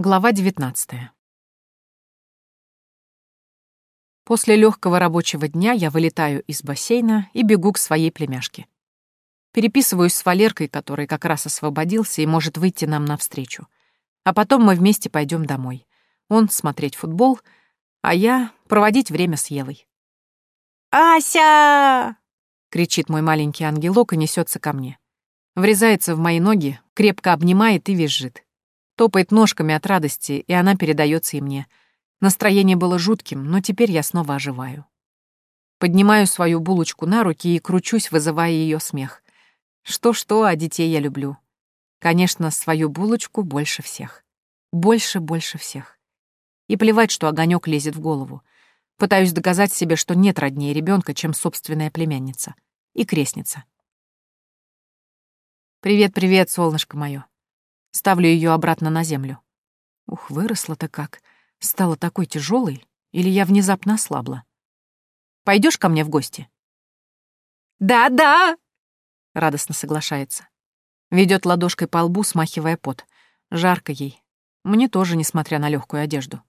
Глава 19. После легкого рабочего дня я вылетаю из бассейна и бегу к своей племяшке. Переписываюсь с Валеркой, который как раз освободился и может выйти нам навстречу. А потом мы вместе пойдем домой. Он смотреть футбол, а я проводить время с Евой. «Ася!» — кричит мой маленький ангелок и несется ко мне. Врезается в мои ноги, крепко обнимает и визжит. Топает ножками от радости, и она передается и мне. Настроение было жутким, но теперь я снова оживаю. Поднимаю свою булочку на руки и кручусь, вызывая ее смех. Что-что, а детей я люблю. Конечно, свою булочку больше всех. Больше-больше всех. И плевать, что огонек лезет в голову. Пытаюсь доказать себе, что нет роднее ребенка, чем собственная племянница. И крестница. «Привет-привет, солнышко мое. Ставлю ее обратно на землю. Ух, выросла-то как. Стала такой тяжелой, или я внезапно ослабла? Пойдешь ко мне в гости? Да-да! Радостно соглашается. Ведет ладошкой по лбу, смахивая пот. Жарко ей. Мне тоже, несмотря на легкую одежду.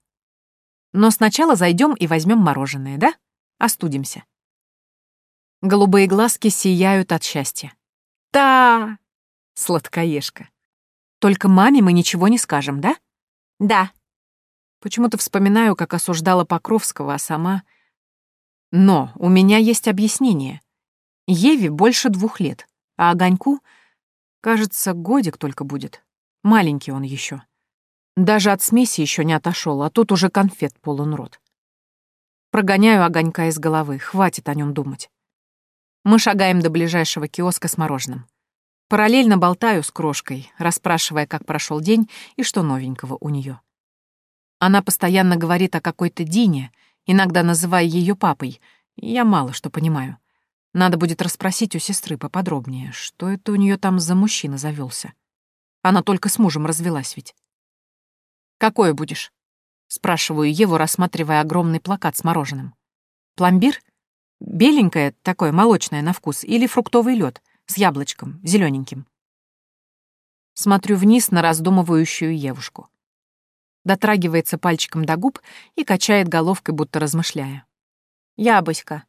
Но сначала зайдем и возьмем мороженое, да? Остудимся. Голубые глазки сияют от счастья. Да! Сладкоежка. Только маме мы ничего не скажем, да? Да. Почему-то вспоминаю, как осуждала Покровского, а сама... Но у меня есть объяснение. Еве больше двух лет, а Огоньку, кажется, годик только будет. Маленький он еще. Даже от смеси еще не отошел, а тут уже конфет полон рот. Прогоняю Огонька из головы, хватит о нем думать. Мы шагаем до ближайшего киоска с мороженым. Параллельно болтаю с крошкой, расспрашивая, как прошел день и что новенького у нее. Она постоянно говорит о какой-то Дине, иногда называя ее папой. Я мало что понимаю. Надо будет расспросить у сестры поподробнее, что это у нее там за мужчина завелся. Она только с мужем развелась ведь. «Какое будешь?» — спрашиваю Еву, рассматривая огромный плакат с мороженым. «Пломбир? Беленькое, такое молочное на вкус, или фруктовый лед? С яблочком, зелененьким. Смотрю вниз на раздумывающую Евушку. Дотрагивается пальчиком до губ и качает головкой, будто размышляя. «Ябоська».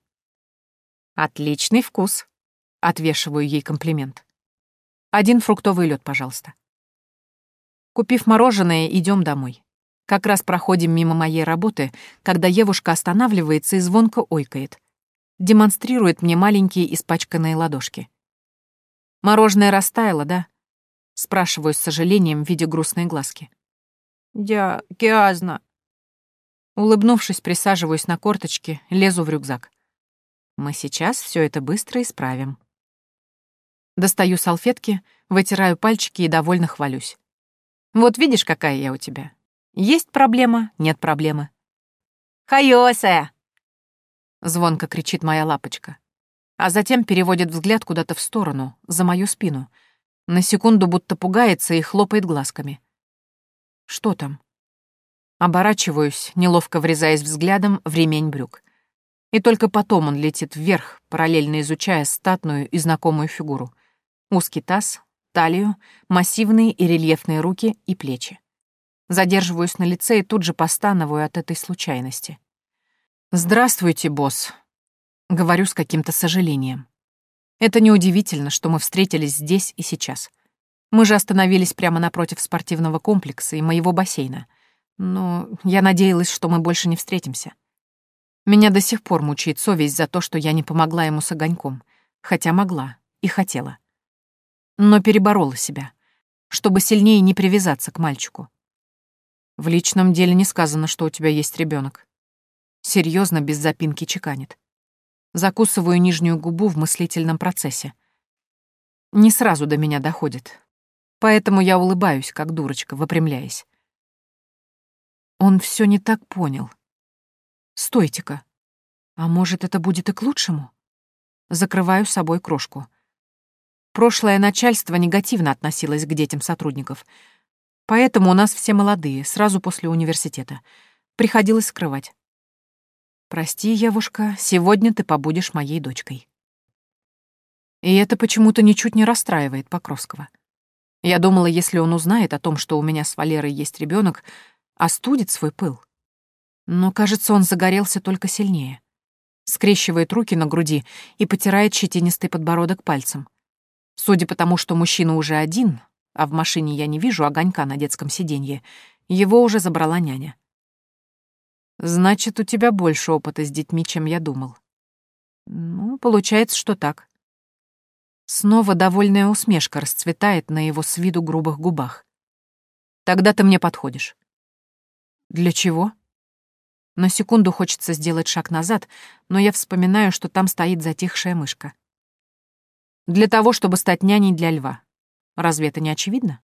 «Отличный вкус», — отвешиваю ей комплимент. «Один фруктовый лед, пожалуйста». Купив мороженое, идем домой. Как раз проходим мимо моей работы, когда Евушка останавливается и звонко ойкает. Демонстрирует мне маленькие испачканные ладошки. Мороженое растаяло, да? Спрашиваю с сожалением, видя грустные глазки. «Я грязно». Улыбнувшись, присаживаюсь на корточки, лезу в рюкзак. Мы сейчас все это быстро исправим. Достаю салфетки, вытираю пальчики и довольно хвалюсь. Вот видишь, какая я у тебя. Есть проблема, нет проблемы. «Хайосая!» Звонко кричит моя лапочка а затем переводит взгляд куда-то в сторону, за мою спину. На секунду будто пугается и хлопает глазками. Что там? Оборачиваюсь, неловко врезаясь взглядом в ремень брюк. И только потом он летит вверх, параллельно изучая статную и знакомую фигуру. Узкий таз, талию, массивные и рельефные руки и плечи. Задерживаюсь на лице и тут же постановую от этой случайности. «Здравствуйте, босс», Говорю с каким-то сожалением. Это неудивительно, что мы встретились здесь и сейчас. Мы же остановились прямо напротив спортивного комплекса и моего бассейна. Но я надеялась, что мы больше не встретимся. Меня до сих пор мучает совесть за то, что я не помогла ему с огоньком, хотя могла и хотела. Но переборола себя, чтобы сильнее не привязаться к мальчику. В личном деле не сказано, что у тебя есть ребенок. Серьезно, без запинки чеканит. Закусываю нижнюю губу в мыслительном процессе. Не сразу до меня доходит. Поэтому я улыбаюсь, как дурочка, выпрямляясь. Он все не так понял. Стойте-ка. А может, это будет и к лучшему? Закрываю собой крошку. Прошлое начальство негативно относилось к детям сотрудников. Поэтому у нас все молодые, сразу после университета. Приходилось скрывать. «Прости, Евушка, сегодня ты побудешь моей дочкой». И это почему-то ничуть не расстраивает Покровского. Я думала, если он узнает о том, что у меня с Валерой есть ребенок, остудит свой пыл. Но, кажется, он загорелся только сильнее. Скрещивает руки на груди и потирает щетинистый подбородок пальцем. Судя по тому, что мужчина уже один, а в машине я не вижу огонька на детском сиденье, его уже забрала няня. Значит, у тебя больше опыта с детьми, чем я думал. Ну, получается, что так. Снова довольная усмешка расцветает на его с виду грубых губах. Тогда ты мне подходишь. Для чего? На секунду хочется сделать шаг назад, но я вспоминаю, что там стоит затихшая мышка. Для того, чтобы стать няней для льва. Разве это не очевидно?